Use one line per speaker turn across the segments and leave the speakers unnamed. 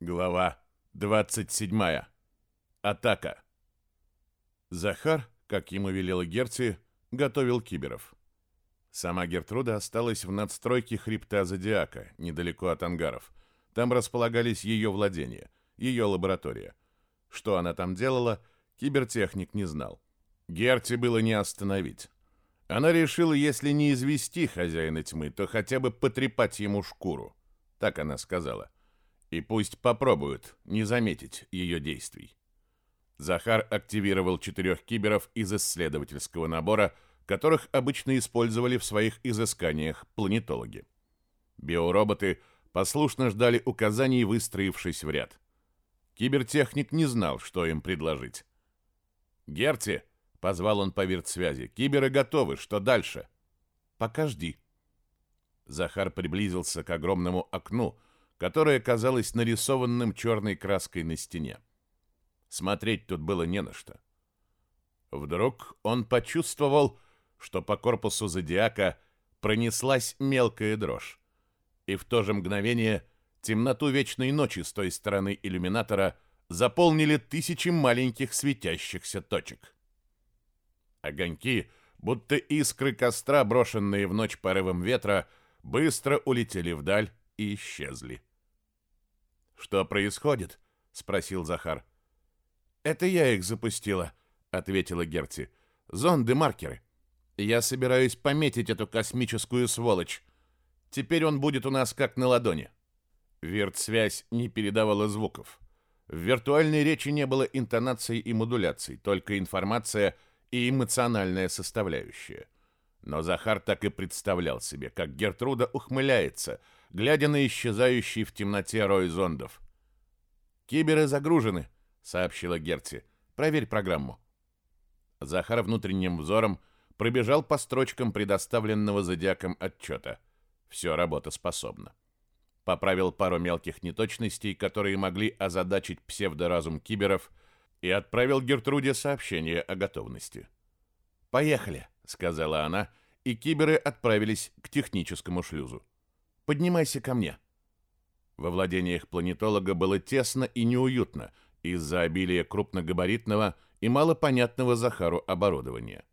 Глава 27. Атака. Захар, как ему велела Герти, готовил киберов. Сама Гертруда осталась в надстройке хребта Зодиака, недалеко от ангаров. Там располагались ее владения, ее лаборатория. Что она там делала, кибертехник не знал. Герти было не остановить. Она решила, если не извести хозяина тьмы, то хотя бы потрепать ему шкуру. Так она сказала. И пусть попробуют не заметить ее действий. Захар активировал четырех киберов из исследовательского набора, которых обычно использовали в своих изысканиях планетологи. Биороботы послушно ждали указаний, выстроившись в ряд. Кибертехник не знал, что им предложить. «Герти!» — позвал он по виртсвязи. «Киберы готовы. Что дальше?» «Пока жди». Захар приблизился к огромному окну, которое казалось нарисованным черной краской на стене. Смотреть тут было не на что. Вдруг он почувствовал, что по корпусу зодиака пронеслась мелкая дрожь, и в то же мгновение темноту вечной ночи с той стороны иллюминатора заполнили тысячи маленьких светящихся точек. Огоньки, будто искры костра, брошенные в ночь порывом ветра, быстро улетели вдаль и исчезли. «Что происходит?» — спросил Захар. «Это я их запустила», — ответила Герти. «Зонды-маркеры. Я собираюсь пометить эту космическую сволочь. Теперь он будет у нас как на ладони». Виртсвязь не передавала звуков. В виртуальной речи не было интонаций и модуляций, только информация и эмоциональная составляющая. Но Захар так и представлял себе, как Гертруда ухмыляется — глядя на исчезающий в темноте рой зондов. «Киберы загружены», — сообщила Герти. «Проверь программу». Захар внутренним взором пробежал по строчкам предоставленного зодиаком отчета. Все работоспособно. Поправил пару мелких неточностей, которые могли озадачить псевдоразум киберов, и отправил Гертруде сообщение о готовности. «Поехали», — сказала она, и киберы отправились к техническому шлюзу. Поднимайся ко мне». Во владениях планетолога было тесно и неуютно из-за обилия крупногабаритного и малопонятного Захару оборудования.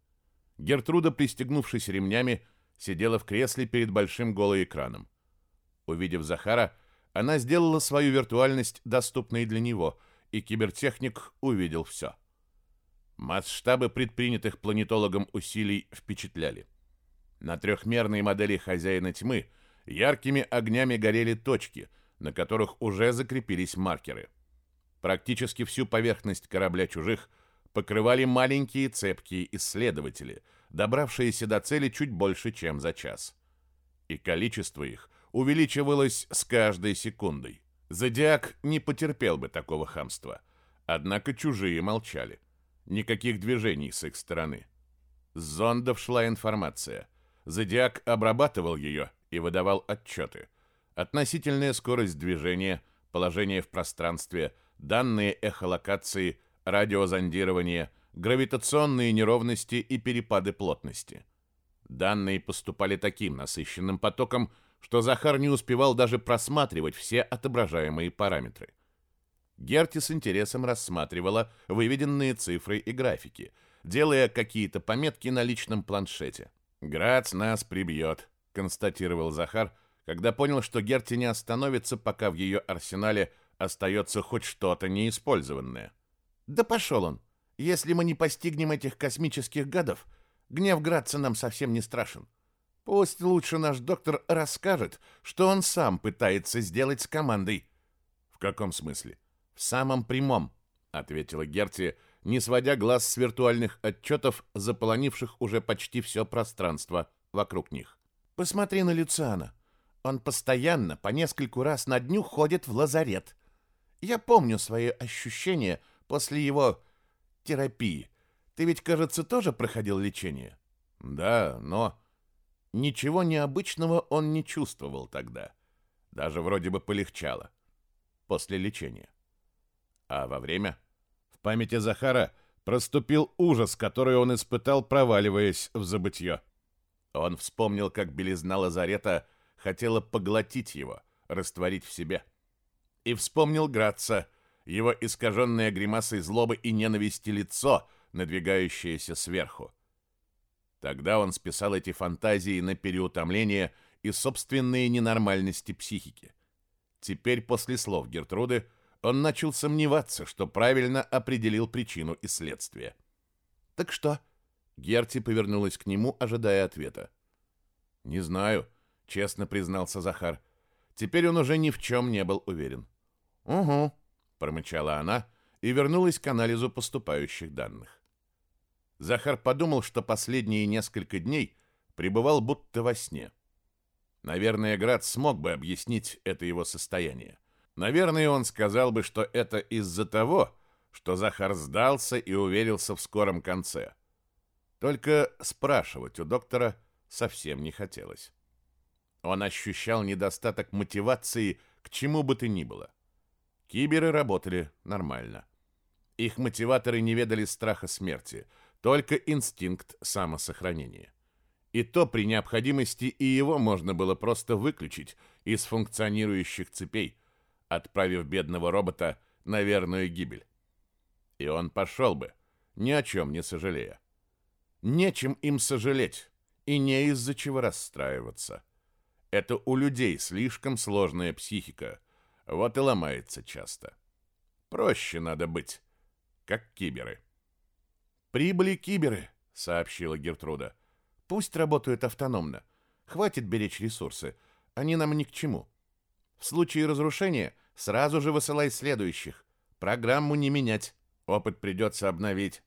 Гертруда, пристегнувшись ремнями, сидела в кресле перед большим голоэкраном. Увидев Захара, она сделала свою виртуальность доступной для него, и кибертехник увидел все. Масштабы предпринятых планетологом усилий впечатляли. На трехмерной модели хозяина тьмы – Яркими огнями горели точки, на которых уже закрепились маркеры. Практически всю поверхность корабля «Чужих» покрывали маленькие цепкие исследователи, добравшиеся до цели чуть больше, чем за час. И количество их увеличивалось с каждой секундой. Зодиак не потерпел бы такого хамства. Однако «Чужие» молчали. Никаких движений с их стороны. С зондов шла информация. Зодиак обрабатывал ее, и выдавал отчеты. Относительная скорость движения, положение в пространстве, данные эхолокации, радиозондирование, гравитационные неровности и перепады плотности. Данные поступали таким насыщенным потоком, что Захар не успевал даже просматривать все отображаемые параметры. Герти с интересом рассматривала выведенные цифры и графики, делая какие-то пометки на личном планшете. «Грац нас прибьет», констатировал Захар, когда понял, что Герти не остановится, пока в ее арсенале остается хоть что-то неиспользованное. Да пошел он. Если мы не постигнем этих космических гадов, гнев Градца нам совсем не страшен. Пусть лучше наш доктор расскажет, что он сам пытается сделать с командой. В каком смысле? В самом прямом, ответила Герти, не сводя глаз с виртуальных отчетов, заполонивших уже почти все пространство вокруг них. Посмотри на Люциана. Он постоянно, по нескольку раз на дню ходит в лазарет. Я помню свои ощущения после его терапии. Ты ведь, кажется, тоже проходил лечение? Да, но... Ничего необычного он не чувствовал тогда. Даже вроде бы полегчало. После лечения. А во время? В памяти Захара проступил ужас, который он испытал, проваливаясь в забытье. Он вспомнил, как белизна лазарета хотела поглотить его, растворить в себе. И вспомнил Граца, его искаженное гримасой злобы и ненависти лицо, надвигающееся сверху. Тогда он списал эти фантазии на переутомление и собственные ненормальности психики. Теперь после слов Гертруды он начал сомневаться, что правильно определил причину и следствие. «Так что?» Герти повернулась к нему, ожидая ответа. «Не знаю», — честно признался Захар. Теперь он уже ни в чем не был уверен. «Угу», — промычала она и вернулась к анализу поступающих данных. Захар подумал, что последние несколько дней пребывал будто во сне. Наверное, Град смог бы объяснить это его состояние. Наверное, он сказал бы, что это из-за того, что Захар сдался и уверился в скором конце. Только спрашивать у доктора совсем не хотелось. Он ощущал недостаток мотивации к чему бы то ни было. Киберы работали нормально. Их мотиваторы не ведали страха смерти, только инстинкт самосохранения. И то при необходимости и его можно было просто выключить из функционирующих цепей, отправив бедного робота на верную гибель. И он пошел бы, ни о чем не сожалея. Нечем им сожалеть, и не из-за чего расстраиваться. Это у людей слишком сложная психика, вот и ломается часто. Проще надо быть, как киберы. «Прибыли киберы», — сообщила Гертруда. «Пусть работают автономно. Хватит беречь ресурсы. Они нам ни к чему. В случае разрушения сразу же высылай следующих. Программу не менять. Опыт придется обновить.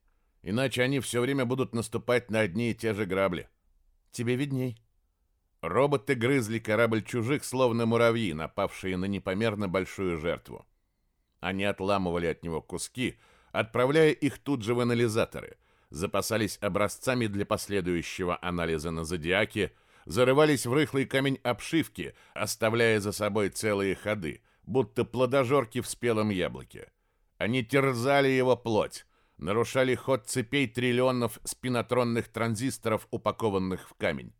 Иначе они все время будут наступать на одни и те же грабли. Тебе видней. Роботы грызли корабль чужих, словно муравьи, напавшие на непомерно большую жертву. Они отламывали от него куски, отправляя их тут же в анализаторы, запасались образцами для последующего анализа на зодиаке, зарывались в рыхлый камень обшивки, оставляя за собой целые ходы, будто плодожорки в спелом яблоке. Они терзали его плоть, нарушали ход цепей триллионов спинотронных транзисторов, упакованных в камень.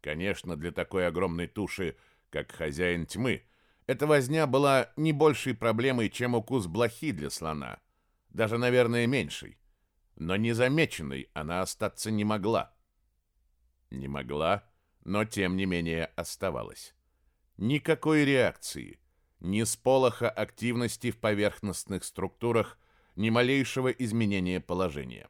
Конечно, для такой огромной туши, как хозяин тьмы, эта возня была не большей проблемой, чем укус блохи для слона, даже, наверное, меньшей. Но незамеченной она остаться не могла. Не могла, но тем не менее оставалась. Никакой реакции, ни сполоха активности в поверхностных структурах – ни малейшего изменения положения.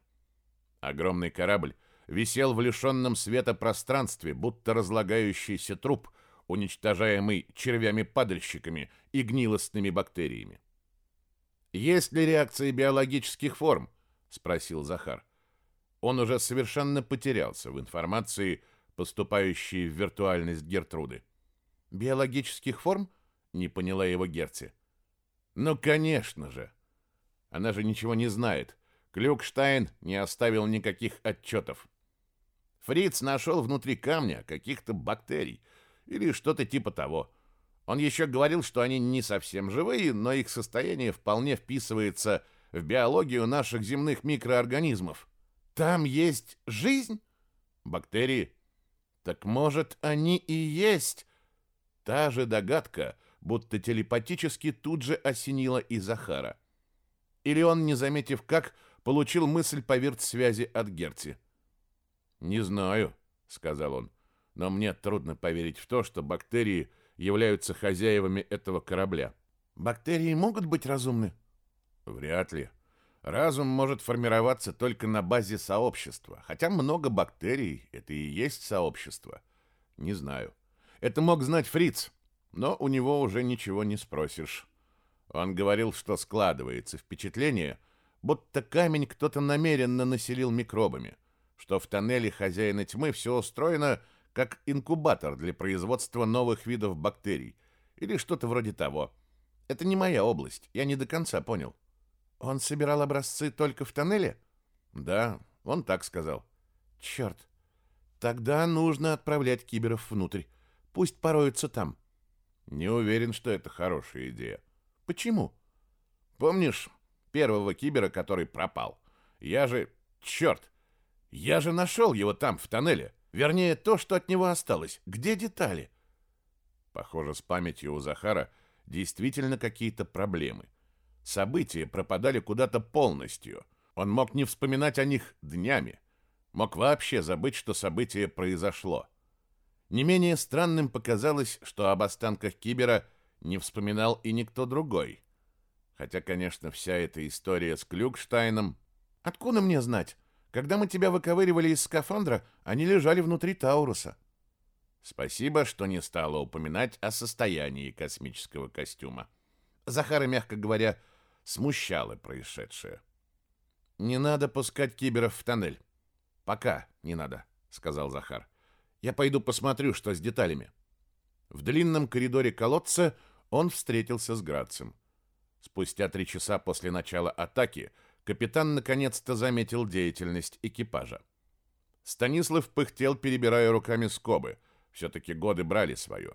Огромный корабль висел в лишенном света пространстве, будто разлагающийся труп, уничтожаемый червями-падальщиками и гнилостными бактериями. «Есть ли реакции биологических форм?» – спросил Захар. Он уже совершенно потерялся в информации, поступающей в виртуальность Гертруды. «Биологических форм?» – не поняла его Герти. «Ну, конечно же!» Она же ничего не знает. Клюкштайн не оставил никаких отчетов. Фриц нашел внутри камня каких-то бактерий или что-то типа того. Он еще говорил, что они не совсем живые, но их состояние вполне вписывается в биологию наших земных микроорганизмов. Там есть жизнь? Бактерии? Так может, они и есть? Та же догадка, будто телепатически тут же осенила и Захара. — или он, не заметив как, получил мысль поверх связи от Герти. «Не знаю», — сказал он, — «но мне трудно поверить в то, что бактерии являются хозяевами этого корабля». «Бактерии могут быть разумны?» «Вряд ли. Разум может формироваться только на базе сообщества, хотя много бактерий — это и есть сообщество. Не знаю. Это мог знать Фриц, но у него уже ничего не спросишь». Он говорил, что складывается впечатление, будто камень кто-то намеренно населил микробами, что в тоннеле хозяина тьмы все устроено как инкубатор для производства новых видов бактерий или что-то вроде того. Это не моя область, я не до конца понял. Он собирал образцы только в тоннеле? Да, он так сказал. Черт, тогда нужно отправлять киберов внутрь. Пусть пороются там. Не уверен, что это хорошая идея. Почему? Помнишь первого кибера, который пропал? Я же... Черт! Я же нашел его там, в тоннеле. Вернее, то, что от него осталось. Где детали? Похоже, с памятью у Захара действительно какие-то проблемы. События пропадали куда-то полностью. Он мог не вспоминать о них днями. Мог вообще забыть, что событие произошло. Не менее странным показалось, что об останках кибера – не вспоминал и никто другой. Хотя, конечно, вся эта история с Клюкштайном... Откуда мне знать? Когда мы тебя выковыривали из скафандра, они лежали внутри Тауруса. Спасибо, что не стала упоминать о состоянии космического костюма. Захара, мягко говоря, смущало происшедшее. «Не надо пускать киберов в тоннель. Пока не надо», — сказал Захар. «Я пойду посмотрю, что с деталями». В длинном коридоре колодца он встретился с Грацем. Спустя три часа после начала атаки капитан наконец-то заметил деятельность экипажа. Станислав пыхтел, перебирая руками скобы. Все-таки годы брали свое.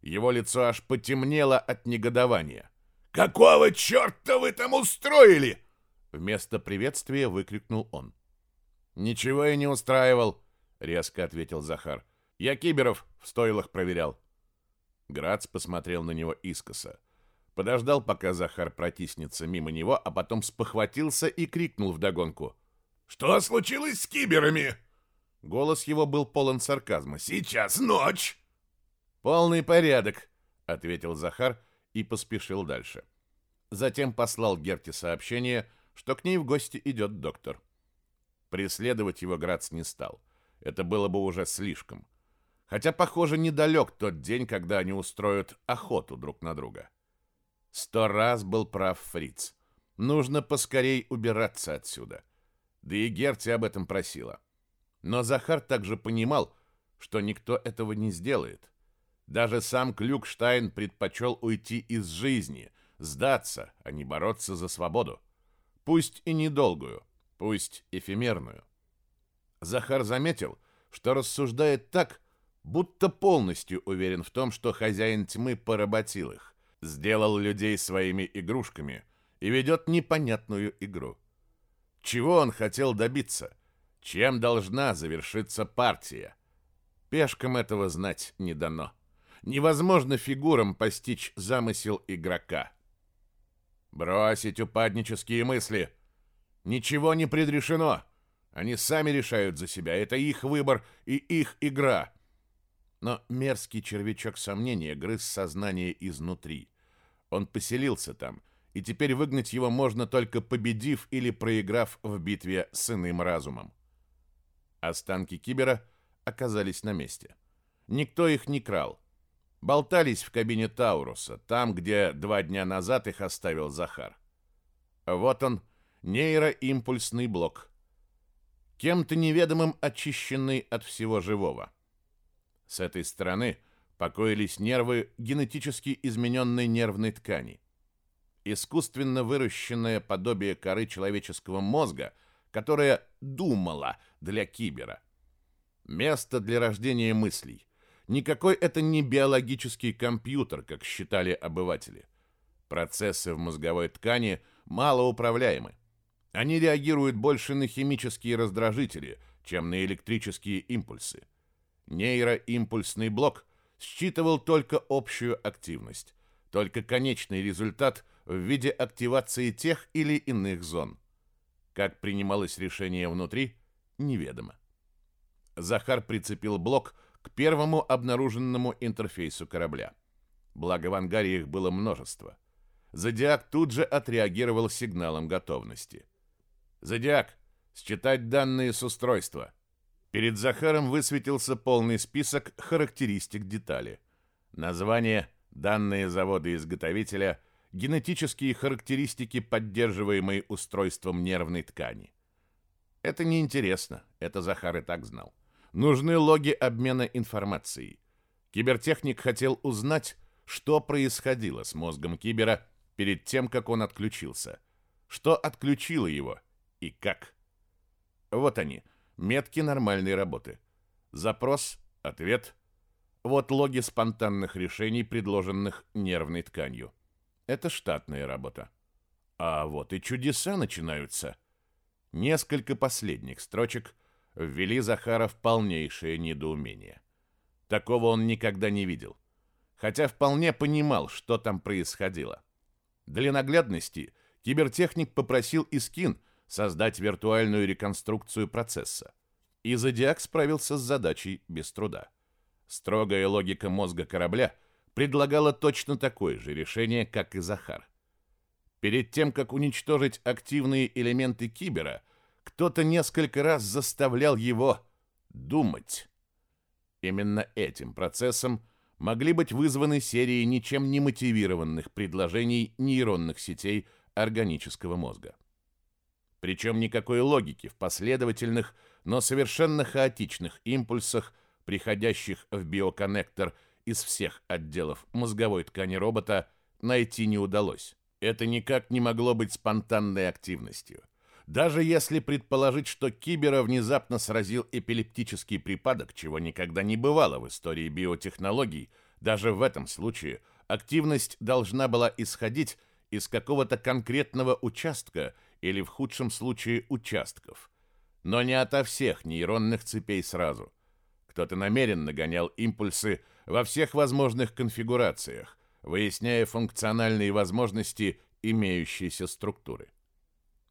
Его лицо аж потемнело от негодования. «Какого черта вы там устроили?» Вместо приветствия выкрикнул он. «Ничего я не устраивал», — резко ответил Захар. «Я киберов в стойлах проверял». Грац посмотрел на него искоса. Подождал, пока Захар протиснется мимо него, а потом спохватился и крикнул вдогонку. «Что случилось с киберами?» Голос его был полон сарказма. «Сейчас ночь!» «Полный порядок!» — ответил Захар и поспешил дальше. Затем послал Герте сообщение, что к ней в гости идет доктор. Преследовать его Грац не стал. Это было бы уже слишком. Хотя, похоже, недалек тот день, когда они устроят охоту друг на друга. Сто раз был прав Фриц. Нужно поскорей убираться отсюда. Да и Герти об этом просила. Но Захар также понимал, что никто этого не сделает. Даже сам Клюкштайн предпочел уйти из жизни, сдаться, а не бороться за свободу. Пусть и недолгую, пусть эфемерную. Захар заметил, что рассуждает так, будто полностью уверен в том, что хозяин тьмы поработил их, сделал людей своими игрушками и ведет непонятную игру. Чего он хотел добиться? Чем должна завершиться партия? Пешкам этого знать не дано. Невозможно фигурам постичь замысел игрока. Бросить упаднические мысли. Ничего не предрешено. Они сами решают за себя. Это их выбор и их игра но мерзкий червячок сомнения грыз сознание изнутри. Он поселился там, и теперь выгнать его можно только победив или проиграв в битве с иным разумом. Останки кибера оказались на месте. Никто их не крал. Болтались в кабине Тауруса, там, где два дня назад их оставил Захар. Вот он, нейроимпульсный блок. Кем-то неведомым очищенный от всего живого. — с этой стороны покоились нервы генетически измененной нервной ткани. Искусственно выращенное подобие коры человеческого мозга, которое думало для кибера. Место для рождения мыслей. Никакой это не биологический компьютер, как считали обыватели. Процессы в мозговой ткани малоуправляемы. Они реагируют больше на химические раздражители, чем на электрические импульсы. Нейроимпульсный блок считывал только общую активность, только конечный результат в виде активации тех или иных зон. Как принималось решение внутри, неведомо. Захар прицепил блок к первому обнаруженному интерфейсу корабля. Благо в ангаре их было множество. Зодиак тут же отреагировал сигналом готовности. «Зодиак, считать данные с устройства», Перед Захаром высветился полный список характеристик детали. Название, данные завода-изготовителя, генетические характеристики, поддерживаемые устройством нервной ткани. Это неинтересно, это Захар и так знал. Нужны логи обмена информацией. Кибертехник хотел узнать, что происходило с мозгом кибера перед тем, как он отключился. Что отключило его и как. Вот они, метки нормальной работы. Запрос, ответ. Вот логи спонтанных решений, предложенных нервной тканью. Это штатная работа. А вот и чудеса начинаются. Несколько последних строчек ввели Захара в полнейшее недоумение. Такого он никогда не видел. Хотя вполне понимал, что там происходило. Для наглядности кибертехник попросил Искин – создать виртуальную реконструкцию процесса. И Зодиак справился с задачей без труда. Строгая логика мозга корабля предлагала точно такое же решение, как и Захар. Перед тем, как уничтожить активные элементы кибера, кто-то несколько раз заставлял его думать. Именно этим процессом могли быть вызваны серии ничем не мотивированных предложений нейронных сетей органического мозга. Причем никакой логики в последовательных, но совершенно хаотичных импульсах, приходящих в биоконнектор из всех отделов мозговой ткани робота, найти не удалось. Это никак не могло быть спонтанной активностью. Даже если предположить, что Кибера внезапно сразил эпилептический припадок, чего никогда не бывало в истории биотехнологий, даже в этом случае активность должна была исходить из какого-то конкретного участка – или в худшем случае участков. Но не ото всех нейронных цепей сразу. Кто-то намеренно гонял импульсы во всех возможных конфигурациях, выясняя функциональные возможности имеющейся структуры.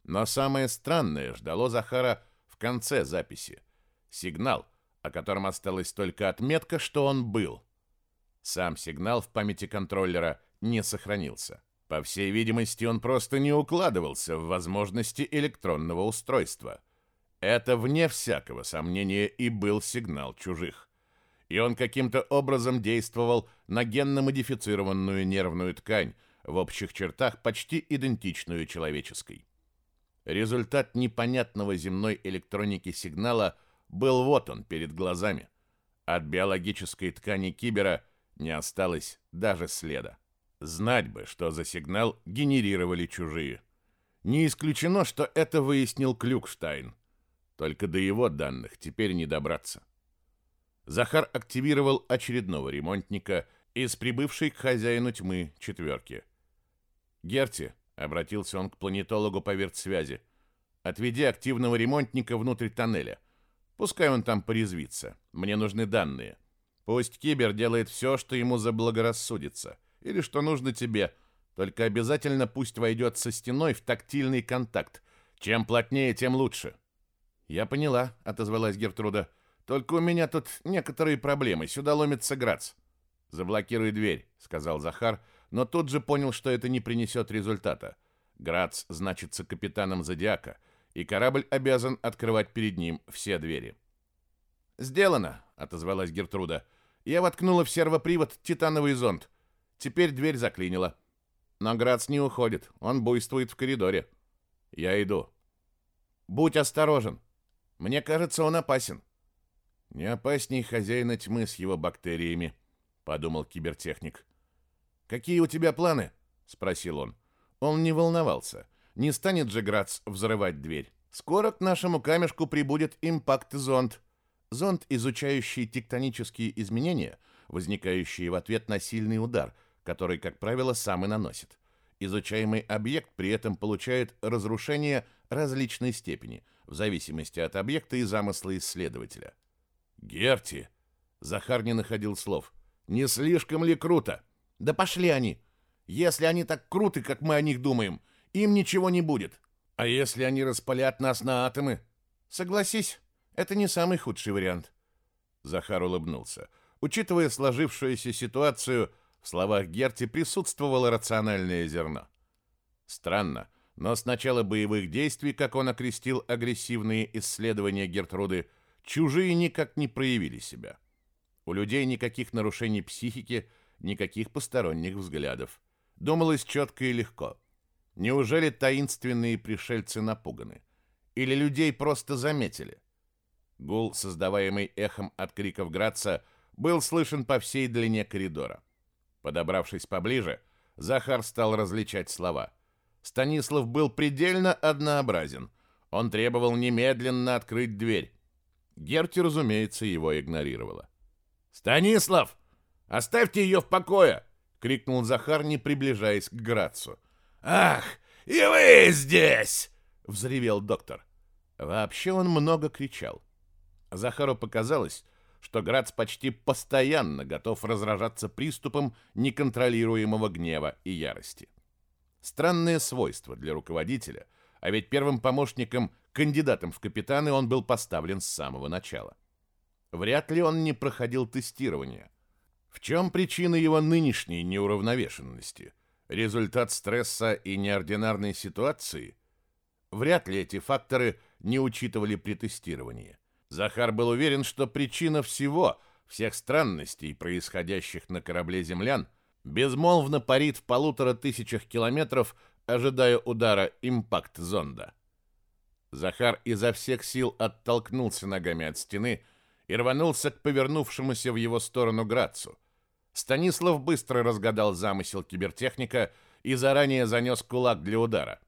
Но самое странное ждало Захара в конце записи. Сигнал, о котором осталась только отметка, что он был. Сам сигнал в памяти контроллера не сохранился. По всей видимости, он просто не укладывался в возможности электронного устройства. Это, вне всякого сомнения, и был сигнал чужих. И он каким-то образом действовал на генно-модифицированную нервную ткань, в общих чертах почти идентичную человеческой. Результат непонятного земной электроники сигнала был вот он перед глазами. От биологической ткани кибера не осталось даже следа. Знать бы, что за сигнал генерировали чужие. Не исключено, что это выяснил Клюкштайн. Только до его данных теперь не добраться. Захар активировал очередного ремонтника из прибывшей к хозяину тьмы четверки. «Герти», — обратился он к планетологу по вертсвязи, — «отведи активного ремонтника внутрь тоннеля. Пускай он там порезвится. Мне нужны данные. Пусть Кибер делает все, что ему заблагорассудится или что нужно тебе. Только обязательно пусть войдет со стеной в тактильный контакт. Чем плотнее, тем лучше». «Я поняла», — отозвалась Гертруда. «Только у меня тут некоторые проблемы. Сюда ломится Грац». «Заблокируй дверь», — сказал Захар, но тут же понял, что это не принесет результата. Грац значится капитаном Зодиака, и корабль обязан открывать перед ним все двери. «Сделано», — отозвалась Гертруда. «Я воткнула в сервопривод титановый зонд. Теперь дверь заклинила. Но Грац не уходит, он буйствует в коридоре. Я иду. Будь осторожен. Мне кажется, он опасен. Не опасней хозяина тьмы с его бактериями, подумал кибертехник. Какие у тебя планы? спросил он. Он не волновался. Не станет же Грац взрывать дверь. Скоро к нашему камешку прибудет импакт-зонд. Зонд, изучающий тектонические изменения, возникающие в ответ на сильный удар – который, как правило, сам и наносит. Изучаемый объект при этом получает разрушение различной степени, в зависимости от объекта и замысла исследователя. «Герти!» Захар не находил слов. «Не слишком ли круто?» «Да пошли они! Если они так круты, как мы о них думаем, им ничего не будет!» «А если они распалят нас на атомы?» «Согласись, это не самый худший вариант». Захар улыбнулся. Учитывая сложившуюся ситуацию, в словах Герти присутствовало рациональное зерно. Странно, но с начала боевых действий, как он окрестил агрессивные исследования Гертруды, чужие никак не проявили себя. У людей никаких нарушений психики, никаких посторонних взглядов. Думалось четко и легко. Неужели таинственные пришельцы напуганы? Или людей просто заметили? Гул, создаваемый эхом от криков Граца, был слышен по всей длине коридора. Подобравшись поближе, Захар стал различать слова. Станислав был предельно однообразен. Он требовал немедленно открыть дверь. Герти, разумеется, его игнорировала. «Станислав! Оставьте ее в покое!» — крикнул Захар, не приближаясь к Грацу. «Ах, и вы здесь!» — взревел доктор. Вообще он много кричал. Захару показалось, что Грац почти постоянно готов разражаться приступом неконтролируемого гнева и ярости. Странное свойство для руководителя, а ведь первым помощником, кандидатом в капитаны он был поставлен с самого начала. Вряд ли он не проходил тестирование. В чем причина его нынешней неуравновешенности? Результат стресса и неординарной ситуации? Вряд ли эти факторы не учитывали при тестировании. Захар был уверен, что причина всего, всех странностей, происходящих на корабле землян, безмолвно парит в полутора тысячах километров, ожидая удара импакт-зонда. Захар изо всех сил оттолкнулся ногами от стены и рванулся к повернувшемуся в его сторону Грацу. Станислав быстро разгадал замысел кибертехника и заранее занес кулак для удара.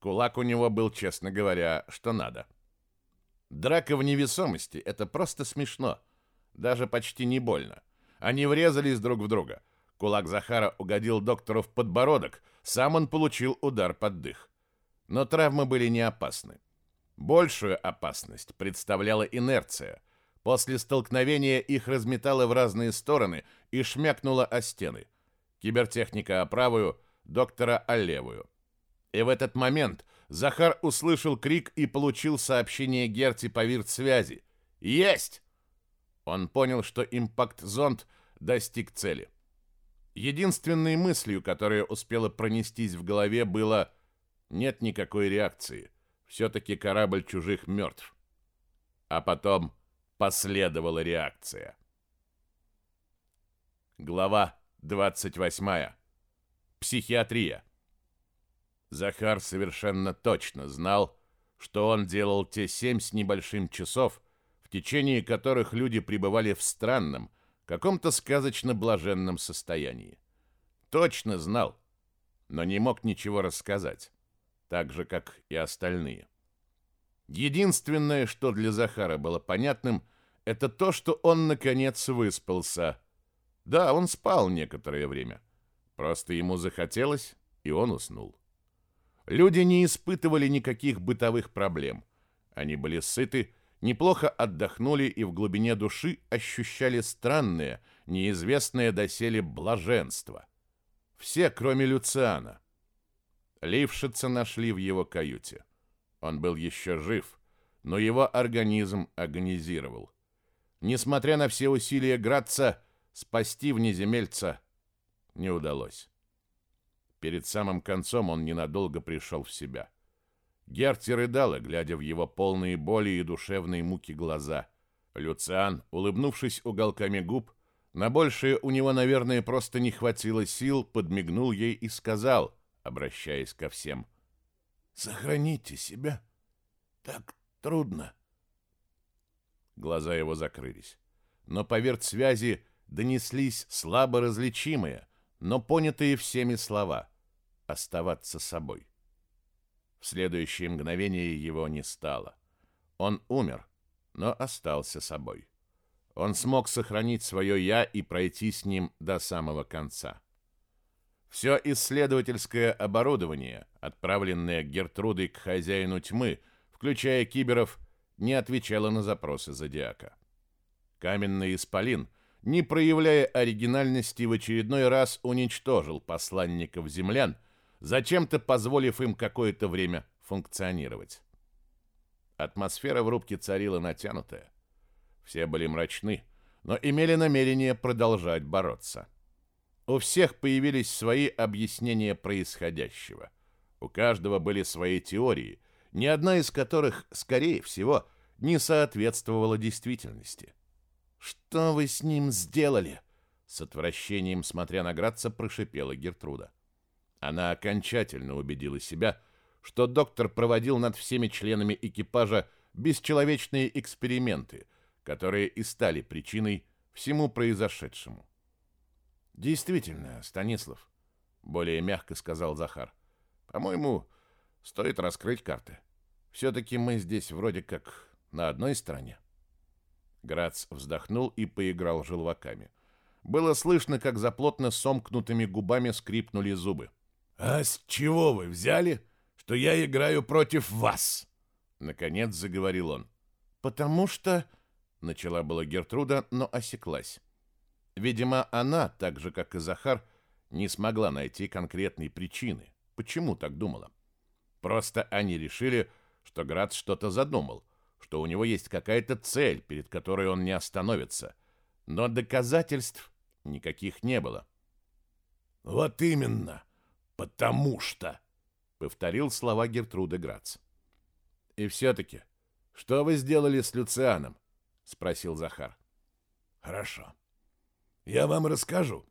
Кулак у него был, честно говоря, что надо. Драка в невесомости — это просто смешно. Даже почти не больно. Они врезались друг в друга. Кулак Захара угодил доктору в подбородок, сам он получил удар под дых. Но травмы были не опасны. Большую опасность представляла инерция. После столкновения их разметало в разные стороны и шмякнуло о стены. Кибертехника о правую, доктора о левую. И в этот момент Захар услышал крик и получил сообщение Герти по вирт-связи. «Есть!» Он понял, что импакт-зонд достиг цели. Единственной мыслью, которая успела пронестись в голове, было «нет никакой реакции. Все-таки корабль чужих мертв». А потом последовала реакция. Глава 28. Психиатрия. Захар совершенно точно знал, что он делал те семь с небольшим часов, в течение которых люди пребывали в странном, каком-то сказочно-блаженном состоянии. Точно знал, но не мог ничего рассказать, так же, как и остальные. Единственное, что для Захара было понятным, это то, что он, наконец, выспался. Да, он спал некоторое время. Просто ему захотелось, и он уснул. Люди не испытывали никаких бытовых проблем. Они были сыты, неплохо отдохнули и в глубине души ощущали странное, неизвестное доселе блаженство. Все, кроме Люциана. Лившица нашли в его каюте. Он был еще жив, но его организм агонизировал. Несмотря на все усилия Градца, спасти внеземельца не удалось. Перед самым концом он ненадолго пришел в себя. Герти рыдала, глядя в его полные боли и душевные муки глаза. Люциан, улыбнувшись уголками губ, на большее у него, наверное, просто не хватило сил, подмигнул ей и сказал, обращаясь ко всем, «Сохраните себя. Так трудно». Глаза его закрылись. Но поверх связи донеслись слабо различимые, но понятые всеми слова оставаться собой. В следующее мгновение его не стало. Он умер, но остался собой. Он смог сохранить свое «я» и пройти с ним до самого конца. Все исследовательское оборудование, отправленное Гертрудой к хозяину тьмы, включая киберов, не отвечало на запросы Зодиака. Каменный Исполин, не проявляя оригинальности, в очередной раз уничтожил посланников землян – зачем-то позволив им какое-то время функционировать. Атмосфера в рубке царила натянутая. Все были мрачны, но имели намерение продолжать бороться. У всех появились свои объяснения происходящего. У каждого были свои теории, ни одна из которых, скорее всего, не соответствовала действительности. «Что вы с ним сделали?» С отвращением, смотря на Градца, прошипела Гертруда. Она окончательно убедила себя, что доктор проводил над всеми членами экипажа бесчеловечные эксперименты, которые и стали причиной всему произошедшему. «Действительно, Станислав», — более мягко сказал Захар, — «по-моему, стоит раскрыть карты. Все-таки мы здесь вроде как на одной стороне». Грац вздохнул и поиграл желваками. Было слышно, как за плотно сомкнутыми губами скрипнули зубы. «А с чего вы взяли, что я играю против вас?» Наконец заговорил он. «Потому что...» — начала была Гертруда, но осеклась. Видимо, она, так же, как и Захар, не смогла найти конкретной причины, почему так думала. Просто они решили, что Град что-то задумал, что у него есть какая-то цель, перед которой он не остановится. Но доказательств никаких не было.
«Вот именно!» «Потому что!»
— повторил слова Гертруда Грац. «И все-таки, что вы сделали с Люцианом?» — спросил Захар.
«Хорошо. Я вам расскажу.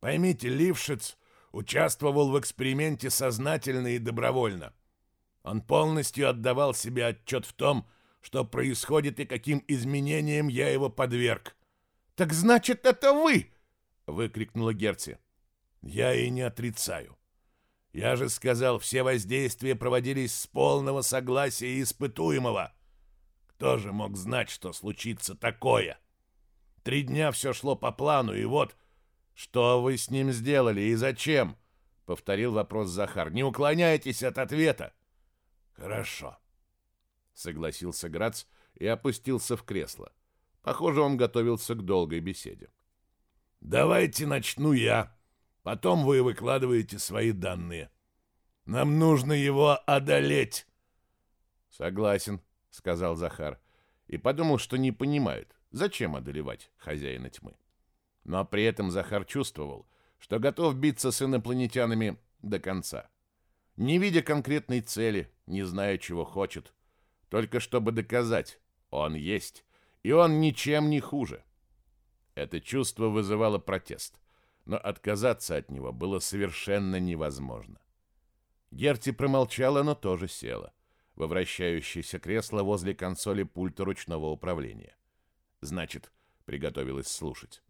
Поймите, Лившиц участвовал в эксперименте сознательно и добровольно. Он полностью отдавал себе отчет в том, что происходит и каким изменениям я его подверг.
«Так значит, это вы!» — выкрикнула Герти.
Я и не отрицаю. Я же сказал, все воздействия проводились с полного согласия испытуемого. Кто же мог знать, что случится такое? Три дня все шло по плану, и вот...
Что вы с ним сделали и зачем? Повторил вопрос Захар. Не уклоняйтесь от ответа.
Хорошо.
Согласился Грац и опустился в кресло. Похоже, он готовился к долгой беседе.
«Давайте начну я», Потом вы выкладываете свои данные. Нам нужно его одолеть.
Согласен, сказал Захар и подумал, что не понимает, зачем одолевать хозяина тьмы. Но при этом Захар чувствовал, что готов биться с инопланетянами до конца. Не видя конкретной цели, не зная, чего хочет, только чтобы доказать, он есть, и он ничем не хуже. Это чувство вызывало протест но отказаться от него было совершенно невозможно. Герти промолчала, но тоже села во вращающееся кресло возле консоли пульта ручного управления. Значит, приготовилась слушать.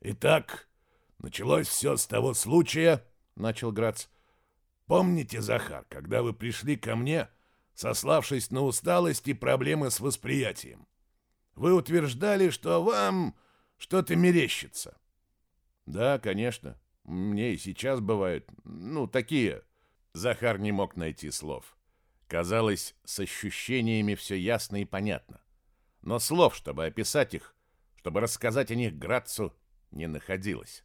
«Итак, началось все с того случая», — начал Грац. «Помните, Захар, когда вы пришли ко мне, сославшись на усталость и проблемы с восприятием? Вы утверждали, что вам что-то мерещится.
Да, конечно. Мне и сейчас бывают, ну, такие. Захар не мог найти слов. Казалось, с ощущениями все ясно и понятно. Но слов, чтобы описать их, чтобы рассказать о них Грацу, не находилось.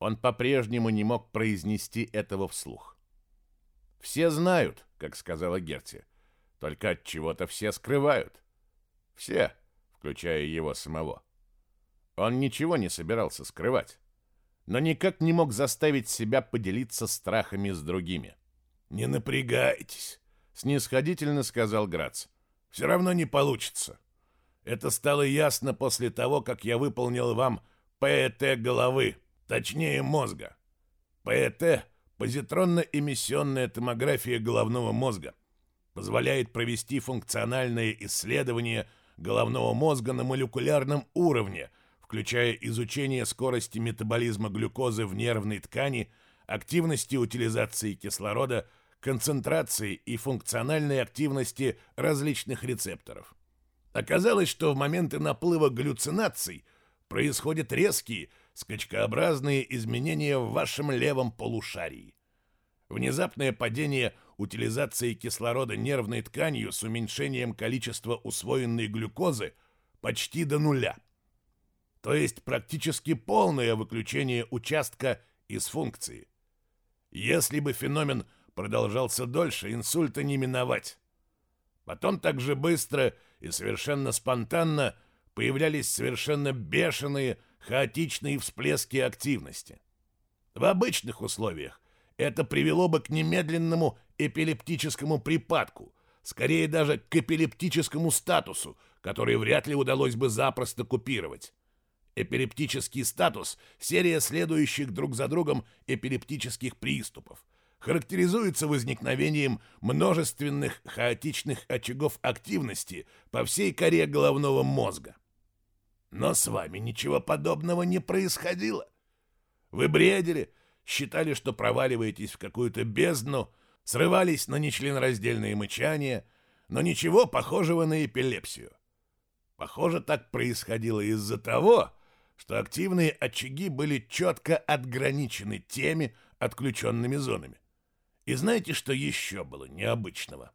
Он по-прежнему не мог произнести этого вслух. Все знают, как сказала Герти, только от чего-то все скрывают. Все, включая его самого. Он ничего не собирался скрывать но никак не мог заставить себя поделиться страхами с другими.
«Не напрягайтесь», —
снисходительно сказал Грац.
«Все равно не получится. Это стало ясно после того, как я выполнил вам ПЭТ головы, точнее мозга. ПЭТ — позитронно-эмиссионная томография головного мозга. Позволяет провести функциональные исследования головного мозга на молекулярном уровне — включая изучение скорости метаболизма глюкозы в нервной ткани, активности утилизации кислорода, концентрации и функциональной активности различных рецепторов. Оказалось, что в моменты наплыва галлюцинаций происходят резкие, скачкообразные изменения в вашем левом полушарии. Внезапное падение утилизации кислорода нервной тканью с уменьшением количества усвоенной глюкозы почти до нуля – то есть практически полное выключение участка из функции. Если бы феномен продолжался дольше, инсульта не миновать. Потом так же быстро и совершенно спонтанно появлялись совершенно бешеные, хаотичные всплески активности. В обычных условиях это привело бы к немедленному эпилептическому припадку, скорее даже к эпилептическому статусу, который вряд ли удалось бы запросто купировать. Эпилептический статус – серия следующих друг за другом эпилептических приступов. Характеризуется возникновением множественных хаотичных очагов активности по всей коре головного мозга. Но с вами ничего подобного не происходило. Вы бредили, считали, что проваливаетесь в какую-то бездну, срывались на нечленораздельные мычания, но ничего похожего на эпилепсию. Похоже, так происходило из-за того, что активные очаги были четко отграничены теми отключенными зонами. И знаете, что еще было необычного?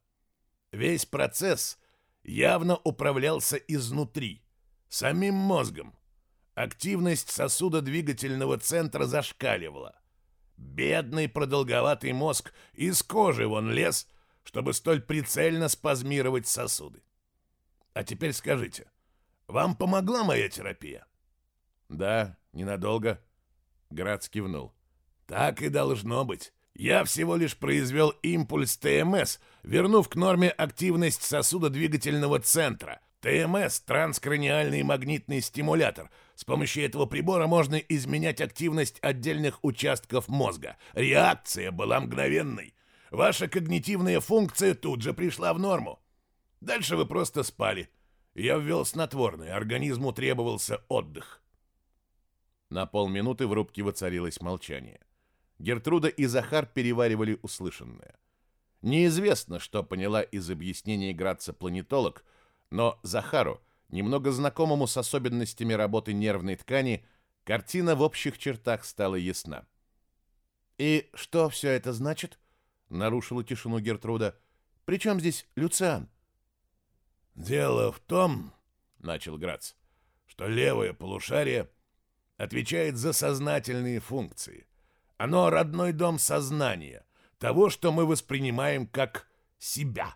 Весь процесс явно управлялся изнутри, самим мозгом. Активность сосуда двигательного центра зашкаливала. Бедный продолговатый мозг из кожи вон лез, чтобы столь прицельно спазмировать сосуды. А теперь скажите, вам помогла моя терапия?
«Да, ненадолго». Грац кивнул.
«Так и должно быть. Я всего лишь произвел импульс ТМС, вернув к норме активность сосуда двигательного центра. ТМС – транскраниальный магнитный стимулятор. С помощью этого прибора можно изменять активность отдельных участков мозга. Реакция была мгновенной. Ваша когнитивная функция тут же пришла в норму. Дальше вы просто спали. Я ввел снотворное, организму требовался отдых».
На полминуты в рубке воцарилось молчание. Гертруда и Захар переваривали услышанное. Неизвестно, что поняла из объяснений Градца планетолог, но Захару, немного знакомому с особенностями работы нервной ткани, картина в общих чертах стала ясна. «И что все это значит?» — нарушила тишину Гертруда. «При чем здесь Люциан?»
«Дело в том, — начал Грац, — что левое полушарие — отвечает за сознательные функции. Оно родной дом сознания, того, что мы воспринимаем как себя.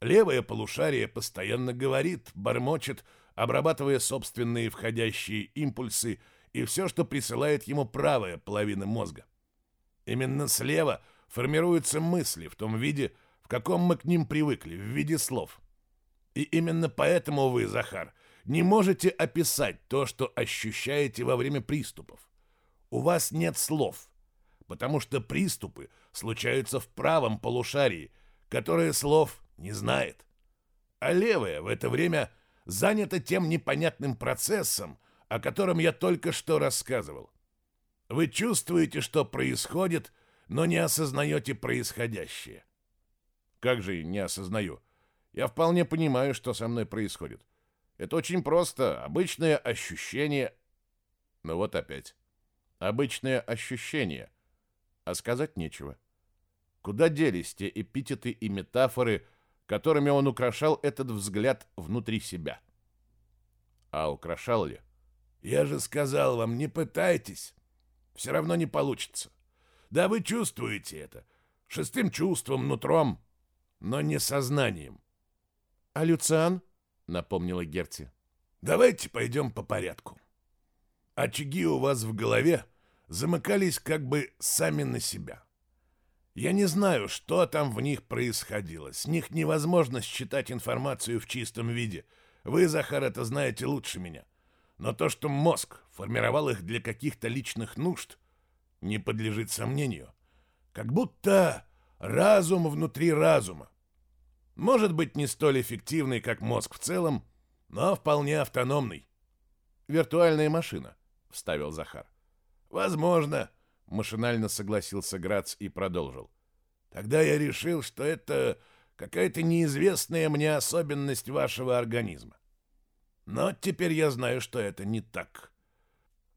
Левое полушарие постоянно говорит, бормочет, обрабатывая собственные входящие импульсы и все, что присылает ему правая половина мозга. Именно слева формируются мысли в том виде, в каком мы к ним привыкли, в виде слов. И именно поэтому вы, Захар, — не можете описать то, что ощущаете во время приступов. У вас нет слов, потому что приступы случаются в правом полушарии, которое слов не знает. А левое в это время занято тем непонятным процессом, о котором я только что рассказывал. Вы чувствуете, что происходит, но не осознаете происходящее.
Как же не осознаю? Я вполне понимаю, что со мной происходит. Это очень просто, обычное ощущение. Но вот опять. Обычное ощущение. А сказать нечего. Куда делись те эпитеты и метафоры, которыми он украшал этот взгляд внутри себя? А украшал ли?
Я же сказал вам, не пытайтесь. Все равно не получится. Да вы чувствуете это. Шестым чувством, нутром, но не сознанием.
А Люциан? напомнила Герти.
Давайте пойдем по порядку. Очаги у вас в голове замыкались как бы сами на себя. Я не знаю, что там в них происходило. С них невозможно считать информацию в чистом виде. Вы, Захар, это знаете лучше меня. Но то, что мозг формировал их для каких-то личных нужд, не подлежит сомнению. Как будто разум внутри разума. Может быть, не столь эффективный, как мозг в целом, но вполне автономный.
«Виртуальная машина», — вставил Захар.
«Возможно», — машинально согласился Грац и продолжил. «Тогда я решил, что это какая-то неизвестная мне особенность вашего организма. Но теперь я знаю, что это не так.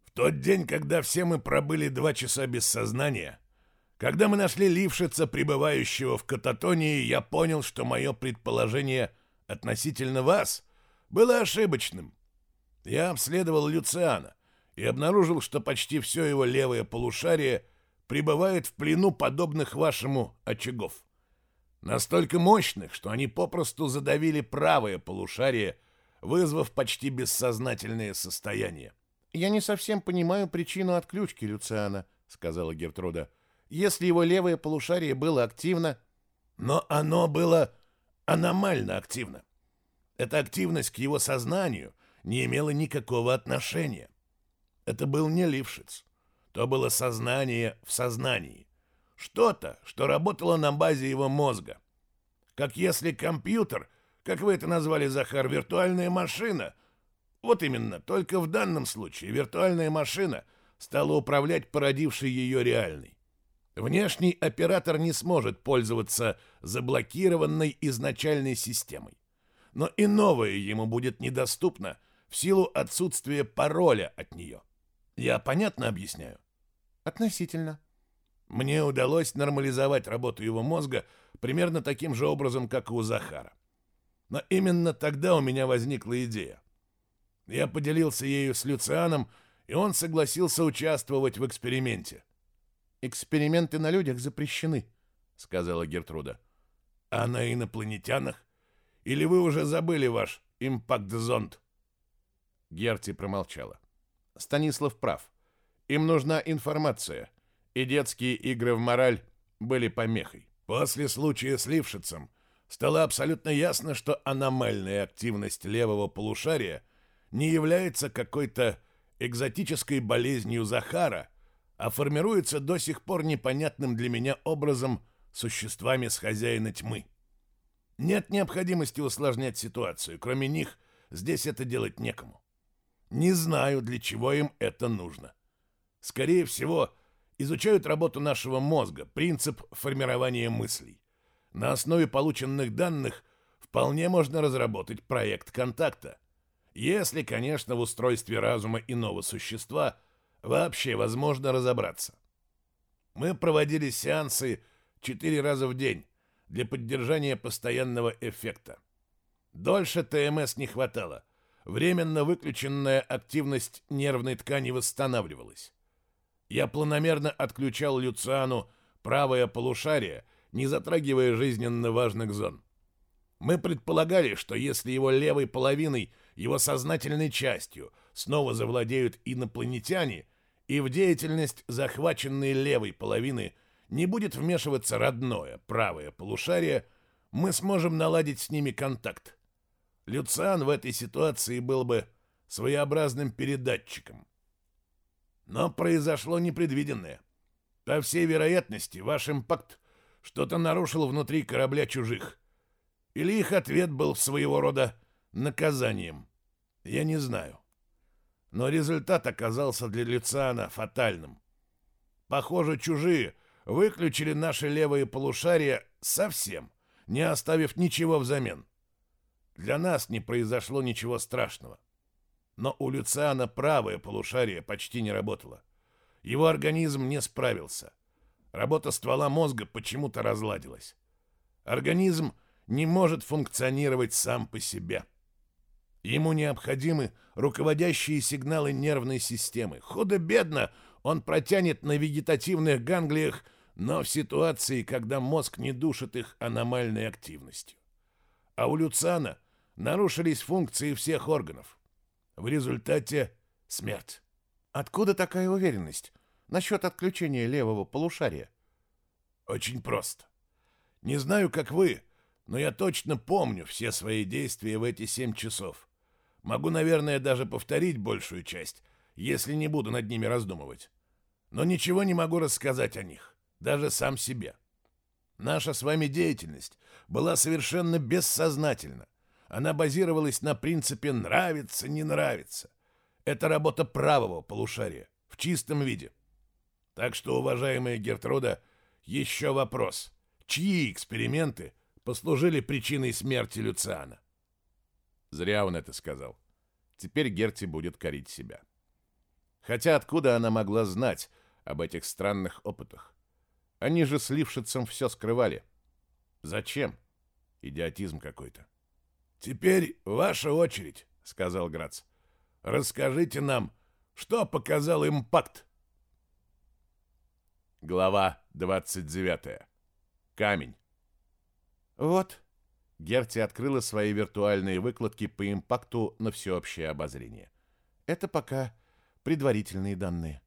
В тот день, когда все мы пробыли два часа без сознания, когда мы нашли Лившица, пребывающего в кататонии, я понял, что мое предположение относительно вас было ошибочным. Я обследовал Люциана и обнаружил, что почти все его левое полушарие пребывает в плену подобных вашему очагов. Настолько мощных, что они попросту задавили правое полушарие, вызвав почти бессознательное состояние.
«Я не совсем понимаю причину отключки Люциана», — сказала Гертруда. — если его левое полушарие было активно,
но оно было аномально активно. Эта активность к его сознанию не имела никакого отношения. Это был не Лившиц. То было сознание в сознании. Что-то, что работало на базе его мозга. Как если компьютер, как вы это назвали, Захар, виртуальная машина. Вот именно, только в данном случае виртуальная машина стала управлять породившей ее реальной внешний оператор не сможет пользоваться заблокированной изначальной системой. Но и новое ему будет недоступно в силу отсутствия пароля от нее. Я понятно объясняю?
Относительно.
Мне удалось нормализовать работу его мозга примерно таким же образом, как и у Захара. Но именно тогда у меня возникла идея. Я поделился ею с Люцианом, и он согласился участвовать в эксперименте –
«Эксперименты на людях запрещены», — сказала Гертруда.
«А на инопланетянах? Или вы уже забыли ваш импакт-зонд?»
Герти промолчала. Станислав прав. Им нужна информация, и детские игры в мораль были помехой.
После случая с Лившицем стало абсолютно ясно, что аномальная активность левого полушария не является какой-то экзотической болезнью Захара, а формируется до сих пор непонятным для меня образом существами с хозяина тьмы. Нет необходимости усложнять ситуацию, кроме них здесь это делать некому. Не знаю, для чего им это нужно. Скорее всего, изучают работу нашего мозга, принцип формирования мыслей. На основе полученных данных вполне можно разработать проект контакта. Если, конечно, в устройстве разума иного существа – вообще возможно разобраться. Мы проводили сеансы четыре раза в день для поддержания постоянного эффекта. Дольше ТМС не хватало. Временно выключенная активность нервной ткани восстанавливалась. Я планомерно отключал Люциану правое полушарие, не затрагивая жизненно важных зон. Мы предполагали, что если его левой половиной, его сознательной частью, снова завладеют инопланетяне, и в деятельность захваченной левой половины не будет вмешиваться родное, правое полушарие, мы сможем наладить с ними контакт. Люциан в этой ситуации был бы своеобразным передатчиком. Но произошло непредвиденное. По всей вероятности, ваш импакт что-то нарушил внутри корабля чужих. Или их ответ был своего рода наказанием. Я не знаю но результат оказался для Люциана фатальным. Похоже, чужие выключили наши левые полушария совсем, не оставив ничего взамен. Для нас не произошло ничего страшного. Но у Люциана правое полушарие почти не работало. Его организм не справился. Работа ствола мозга почему-то разладилась. Организм не может функционировать сам по себе. Ему необходимы руководящие сигналы нервной системы. Худо-бедно он протянет на вегетативных ганглиях, но в ситуации, когда мозг не душит их аномальной активностью. А у Люцана нарушились функции всех органов. В результате смерть.
Откуда такая уверенность насчет отключения левого полушария?
Очень просто. Не знаю, как вы, но я точно помню все свои действия в эти семь часов. Могу, наверное, даже повторить большую часть, если не буду над ними раздумывать. Но ничего не могу рассказать о них, даже сам себе. Наша с вами деятельность была совершенно бессознательна. Она базировалась на принципе «нравится, не нравится». Это работа правого полушария, в чистом виде. Так что, уважаемая Гертруда, еще вопрос. Чьи эксперименты послужили причиной смерти Люциана?
Зря он это сказал. Теперь Герти будет корить себя. Хотя откуда она могла знать об этих странных опытах? Они же с Лившицем все скрывали. Зачем? Идиотизм какой-то.
«Теперь ваша очередь», — сказал Грац. «Расскажите нам, что показал импакт?»
Глава 29. Камень. «Вот», Герти открыла свои виртуальные выкладки по импакту на всеобщее обозрение. Это пока предварительные данные.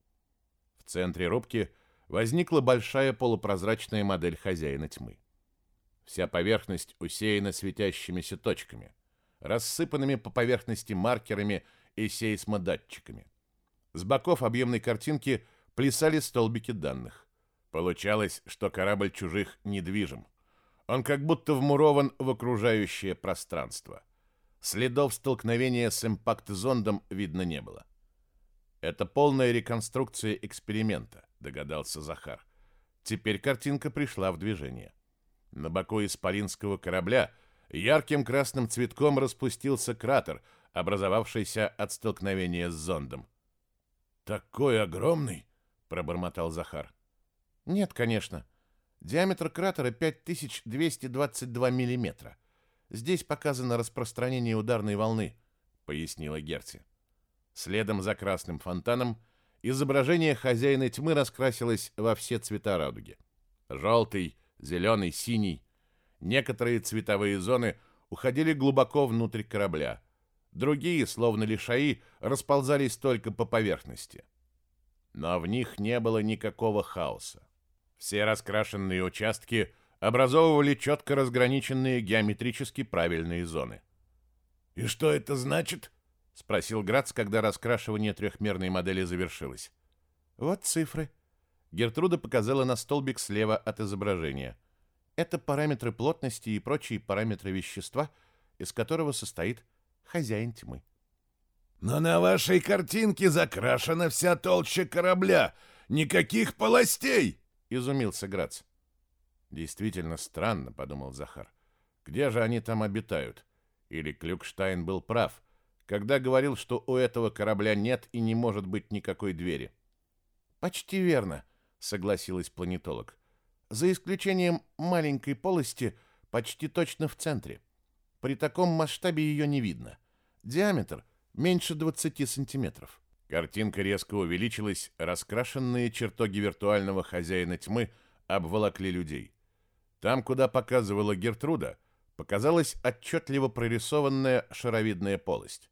В центре рубки возникла большая полупрозрачная модель хозяина тьмы. Вся поверхность усеяна светящимися точками, рассыпанными по поверхности маркерами и сейсмодатчиками. С боков объемной картинки плясали столбики данных. Получалось, что корабль чужих недвижим – он как будто вмурован в окружающее пространство. Следов столкновения с импакт-зондом видно не было. «Это полная реконструкция эксперимента», — догадался Захар. Теперь картинка пришла в движение. На боку исполинского корабля ярким красным цветком распустился кратер, образовавшийся от столкновения с зондом.
«Такой огромный!» — пробормотал Захар.
«Нет, конечно», Диаметр кратера 5222 миллиметра. Здесь показано распространение ударной волны, пояснила Герти. Следом за красным фонтаном изображение хозяина тьмы раскрасилось во все цвета радуги. Желтый, зеленый, синий. Некоторые цветовые зоны уходили глубоко внутрь корабля. Другие, словно лишаи, расползались только по поверхности. Но в них не было никакого хаоса. Все раскрашенные участки образовывали четко разграниченные геометрически правильные зоны.
«И что это значит?»
— спросил Грац, когда раскрашивание трехмерной модели завершилось. «Вот цифры». Гертруда показала на столбик слева от изображения. «Это параметры плотности и прочие параметры вещества, из которого состоит хозяин тьмы».
«Но на вашей картинке закрашена вся толща корабля. Никаких полостей!» изумился Грац.
Действительно странно, подумал Захар. Где же они там обитают? Или Клюкштайн был прав, когда говорил, что у этого корабля нет и не может быть никакой двери? Почти верно, согласилась планетолог. За исключением маленькой полости почти точно в центре. При таком масштабе ее не видно. Диаметр меньше 20 сантиметров. Картинка резко увеличилась, раскрашенные чертоги виртуального хозяина тьмы обволокли людей. Там, куда показывала Гертруда, показалась отчетливо прорисованная шаровидная полость.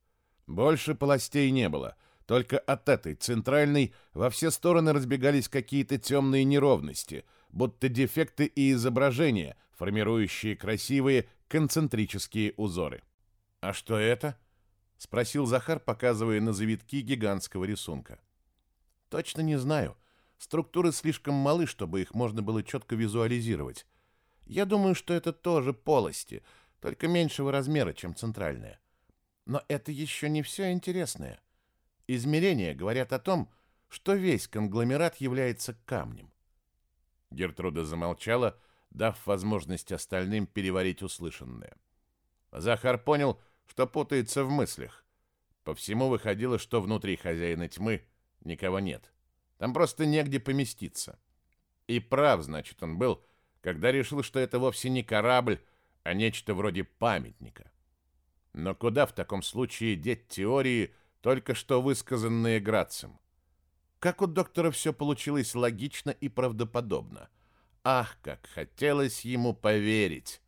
Больше полостей не было, только от этой, центральной, во все стороны разбегались какие-то темные неровности, будто дефекты и изображения, формирующие красивые концентрические узоры. «А что это?» спросил Захар, показывая на завитки гигантского рисунка. Точно не знаю. Структуры слишком малы, чтобы их можно было четко визуализировать. Я думаю, что это тоже полости, только меньшего размера, чем центральная. Но это еще не все интересное. Измерения говорят о том, что весь конгломерат является камнем. Гертруда замолчала, дав возможность остальным переварить услышанное. Захар понял, что путается в мыслях. По всему выходило, что внутри хозяина тьмы никого нет. Там просто негде поместиться. И прав, значит, он был, когда решил, что это вовсе не корабль, а нечто вроде памятника. Но куда в таком случае деть теории, только что высказанные Грацем? Как у доктора все получилось логично и правдоподобно. Ах, как хотелось ему поверить!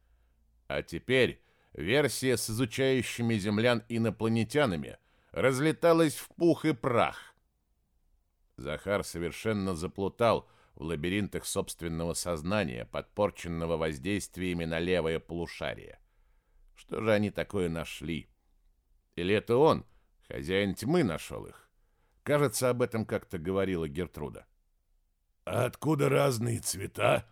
А теперь версия с изучающими землян инопланетянами разлеталась в пух и прах. Захар совершенно заплутал в лабиринтах собственного сознания, подпорченного воздействиями на левое полушарие. Что же они такое нашли? Или это он, хозяин тьмы, нашел их? Кажется, об этом как-то говорила Гертруда.
«А откуда разные цвета?»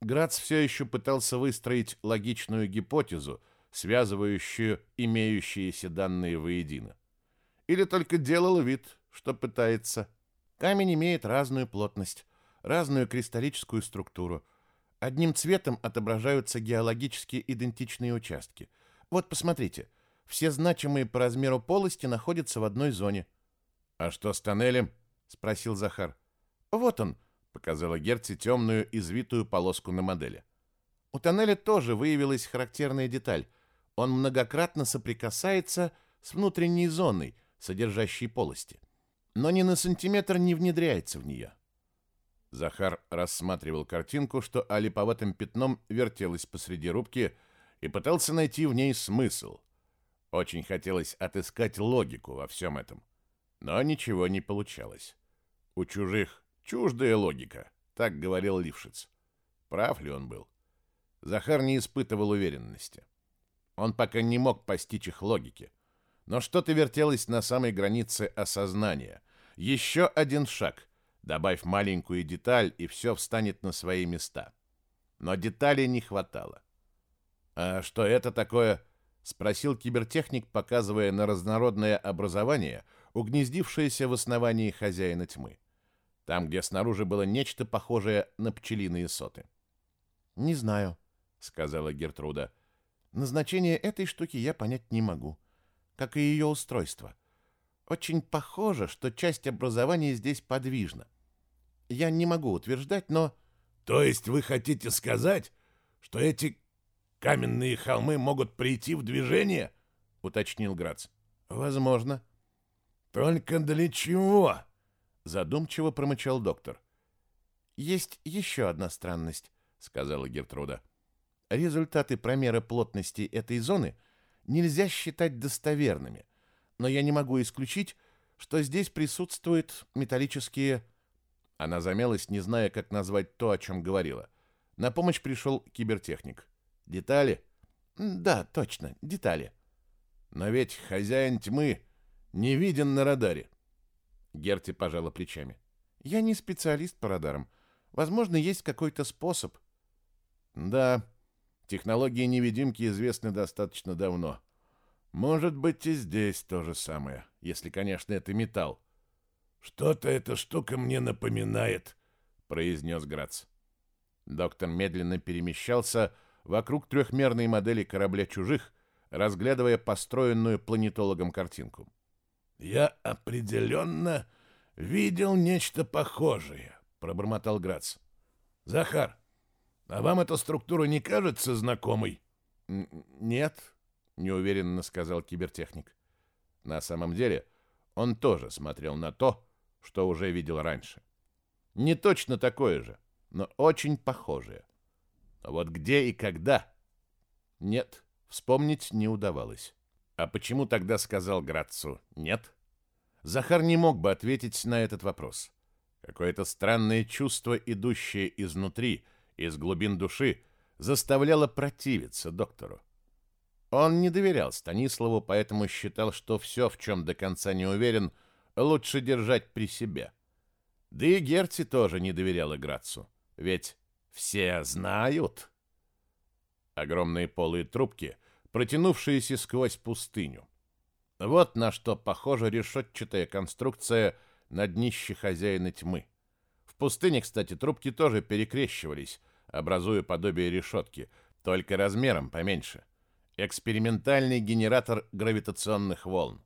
Грац все еще пытался выстроить логичную гипотезу — связывающую имеющиеся данные воедино. Или только делала вид, что пытается. Камень имеет разную плотность, разную кристаллическую структуру. Одним цветом отображаются геологически идентичные участки. Вот посмотрите, все значимые по размеру полости находятся в одной зоне. «А что с тоннелем?» — спросил Захар. «Вот он», — показала Герци темную извитую полоску на модели. У тоннеля тоже выявилась характерная деталь он многократно соприкасается с внутренней зоной, содержащей полости, но ни на сантиметр не внедряется в нее. Захар рассматривал картинку, что алиповатым пятном вертелось посреди рубки и пытался найти в ней смысл. Очень хотелось отыскать логику во всем этом, но ничего не получалось. У чужих чуждая логика, так говорил Лившиц. Прав ли он был? Захар не испытывал уверенности. — он пока не мог постичь их логики. Но что-то вертелось на самой границе осознания. Еще один шаг. Добавь маленькую деталь, и все встанет на свои места. Но деталей не хватало. «А что это такое?» — спросил кибертехник, показывая на разнородное образование, угнездившееся в основании хозяина тьмы. Там, где снаружи было нечто похожее на пчелиные соты. «Не знаю», — сказала Гертруда. Назначение этой штуки я понять не могу, как и ее устройство. Очень похоже, что часть образования здесь подвижна. Я не могу утверждать, но...
То есть вы хотите сказать, что эти каменные холмы могут прийти в движение? Уточнил Грац.
Возможно.
Только для чего?
Задумчиво промычал доктор. Есть еще одна странность, сказала Гертруда. Результаты промера плотности этой зоны нельзя считать достоверными, но я не могу исключить, что здесь присутствуют металлические... Она замялась, не зная, как назвать то, о чем говорила. На помощь пришел кибертехник. Детали? Да, точно, детали. Но ведь хозяин тьмы не виден на радаре. Герти пожала плечами. Я не специалист по радарам. Возможно, есть какой-то способ. Да, Технологии невидимки известны достаточно давно. Может быть и здесь то же самое, если, конечно, это металл.
«Что-то эта штука мне напоминает», — произнес
Грац. Доктор медленно перемещался вокруг трехмерной модели корабля «Чужих», разглядывая построенную планетологом картинку.
«Я определенно видел нечто похожее», — пробормотал Грац. «Захар, а вам эта структура не кажется знакомой?
Нет, неуверенно сказал кибертехник. На самом деле, он тоже смотрел на то, что уже видел раньше. Не точно такое же, но очень похожее. Но вот где и когда? Нет, вспомнить не удавалось. А почему тогда сказал Грацу «нет»? Захар не мог бы ответить на этот вопрос. Какое-то странное чувство, идущее изнутри – из глубин души заставляло противиться доктору. Он не доверял Станиславу, поэтому считал, что все, в чем до конца не уверен, лучше держать при себе. Да и Герти тоже не доверял Играцу, ведь все знают. Огромные полые трубки, протянувшиеся сквозь пустыню. Вот на что похожа решетчатая конструкция на днище хозяина тьмы пустыне, кстати, трубки тоже перекрещивались, образуя подобие решетки, только размером поменьше. Экспериментальный генератор гравитационных волн.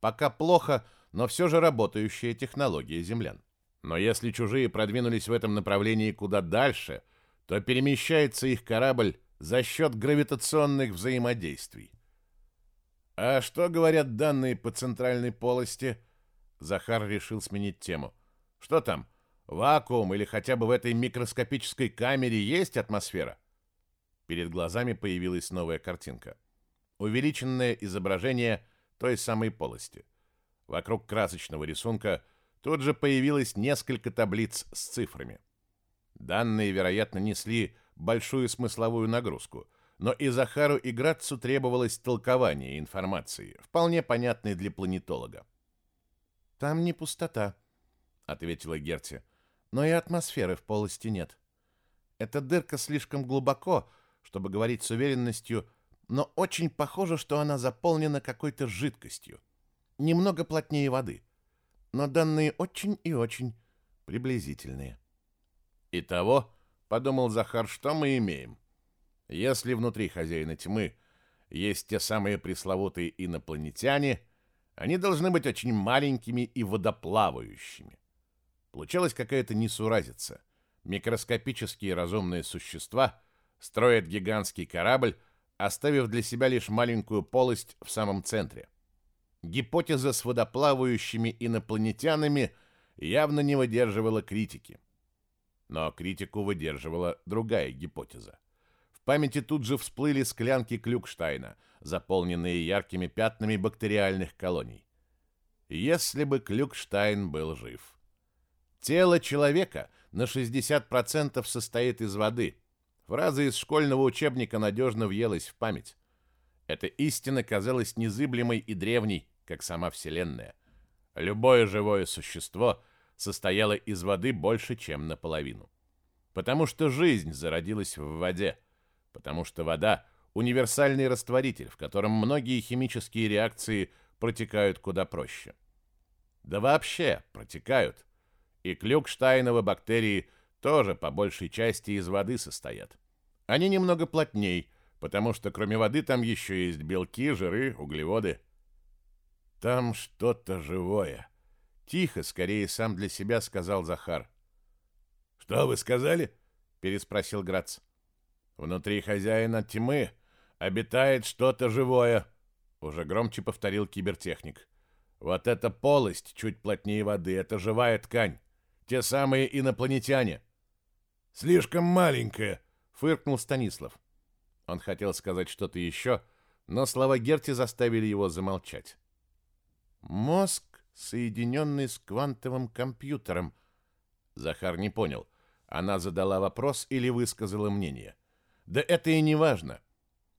Пока плохо, но все же работающая технология землян. Но если чужие продвинулись в этом направлении куда дальше, то перемещается их корабль за счет гравитационных взаимодействий. «А что говорят данные по центральной полости?» Захар решил сменить тему. «Что там? Вакуум или хотя бы в этой микроскопической камере есть атмосфера? Перед глазами появилась новая картинка. Увеличенное изображение той самой полости. Вокруг красочного рисунка тут же появилось несколько таблиц с цифрами. Данные, вероятно, несли большую смысловую нагрузку, но и Захару, и Грацу требовалось толкование информации, вполне понятной для планетолога. «Там не пустота», — ответила Герти но и атмосферы в полости нет. Эта дырка слишком глубоко, чтобы говорить с уверенностью, но очень похоже, что она заполнена какой-то жидкостью. Немного плотнее воды. Но данные очень и очень приблизительные. «Итого», — подумал Захар, — «что мы имеем? Если внутри хозяина тьмы есть те самые пресловутые инопланетяне, они должны быть очень маленькими и водоплавающими. Получалась какая-то несуразица. Микроскопические разумные существа строят гигантский корабль, оставив для себя лишь маленькую полость в самом центре. Гипотеза с водоплавающими инопланетянами явно не выдерживала критики. Но критику выдерживала другая гипотеза. В памяти тут же всплыли склянки Клюкштайна, заполненные яркими пятнами бактериальных колоний. Если бы Клюкштайн был жив. Тело человека на 60% состоит из воды. Фраза из школьного учебника надежно въелась в память. Эта истина казалась незыблемой и древней, как сама Вселенная. Любое живое существо состояло из воды больше, чем наполовину. Потому что жизнь зародилась в воде. Потому что вода – универсальный растворитель, в котором многие химические реакции протекают куда проще. Да вообще протекают и клюкштайновы бактерии тоже по большей части из воды состоят. Они немного плотней, потому что кроме воды там еще есть белки, жиры, углеводы. Там что-то живое. Тихо, скорее сам для себя сказал Захар. Что вы сказали? переспросил Грац.
Внутри хозяина тьмы обитает что-то живое, уже громче повторил кибертехник. Вот эта полость чуть плотнее воды это живая ткань. Те самые инопланетяне. Слишком маленькая, фыркнул Станислав. Он хотел сказать что-то еще, но слова Герти заставили его замолчать. Мозг, соединенный с квантовым компьютером. Захар не понял. Она задала вопрос или высказала мнение. Да это и не важно.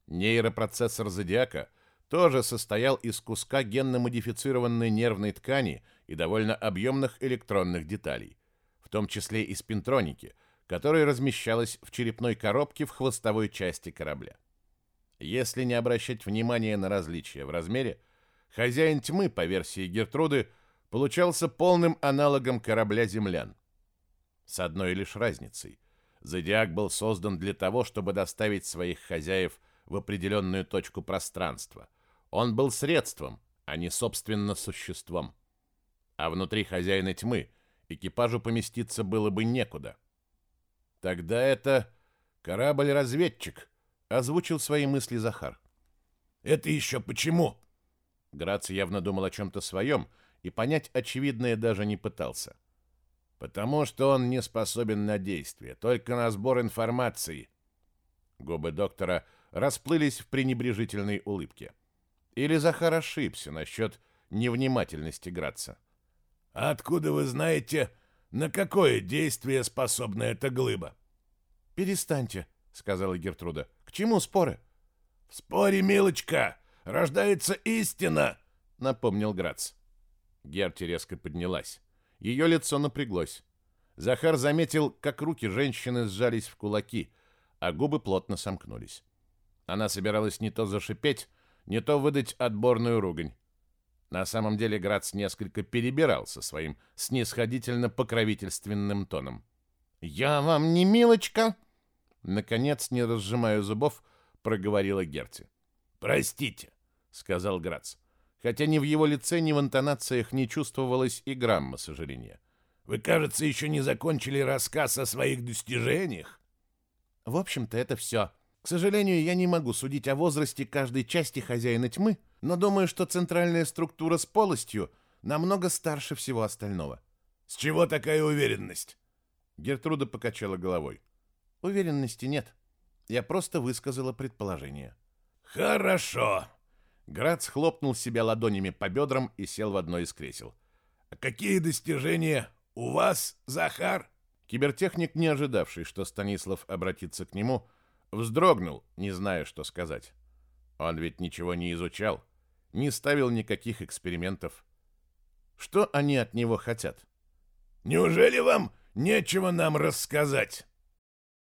Нейропроцессор Зодиака тоже состоял из куска генно-модифицированной нервной ткани – и довольно объемных электронных деталей, в том числе и спинтроники, которая размещалась в черепной коробке в хвостовой части корабля. Если не обращать внимания на различия в размере, хозяин тьмы, по версии Гертруды, получался полным аналогом корабля землян. С одной лишь разницей. Зодиак был создан для того, чтобы доставить своих хозяев в определенную точку пространства. Он был средством, а не, собственно, существом а внутри хозяина тьмы экипажу поместиться было бы некуда. Тогда это корабль-разведчик, озвучил свои мысли Захар. Это еще почему? Грац явно думал о чем-то своем и понять очевидное даже не пытался. Потому что он не способен на действие, только на сбор информации. Губы доктора расплылись в пренебрежительной улыбке. Или Захар ошибся насчет невнимательности Граца. Откуда вы знаете, на какое действие способна эта глыба?
Перестаньте, сказала Гертруда. К чему споры?
В споре, милочка, рождается истина, напомнил Грац.
Герти резко поднялась. Ее лицо напряглось. Захар заметил, как руки женщины сжались в кулаки, а губы плотно сомкнулись. Она собиралась не то зашипеть, не то выдать отборную ругань. На самом деле Грац несколько перебирал со своим снисходительно-покровительственным тоном. «Я вам не милочка!» Наконец, не разжимая зубов, проговорила Герти.
«Простите», — сказал Грац,
хотя ни в его лице, ни в интонациях не чувствовалось и грамма сожаления.
«Вы, кажется, еще не закончили рассказ о своих достижениях».
«В общем-то, это все», к сожалению, я не могу судить о возрасте каждой части хозяина тьмы, но думаю, что центральная структура с полостью намного старше всего остального.
С чего такая уверенность?
Гертруда покачала головой. Уверенности нет. Я просто высказала предположение.
Хорошо.
Грац хлопнул себя ладонями по бедрам и сел в одно из кресел.
А какие достижения у вас, Захар?
Кибертехник, не ожидавший, что Станислав обратится к нему, вздрогнул, не зная, что сказать. Он ведь ничего не изучал, не ставил никаких экспериментов. Что они от него хотят?
«Неужели вам нечего нам рассказать?»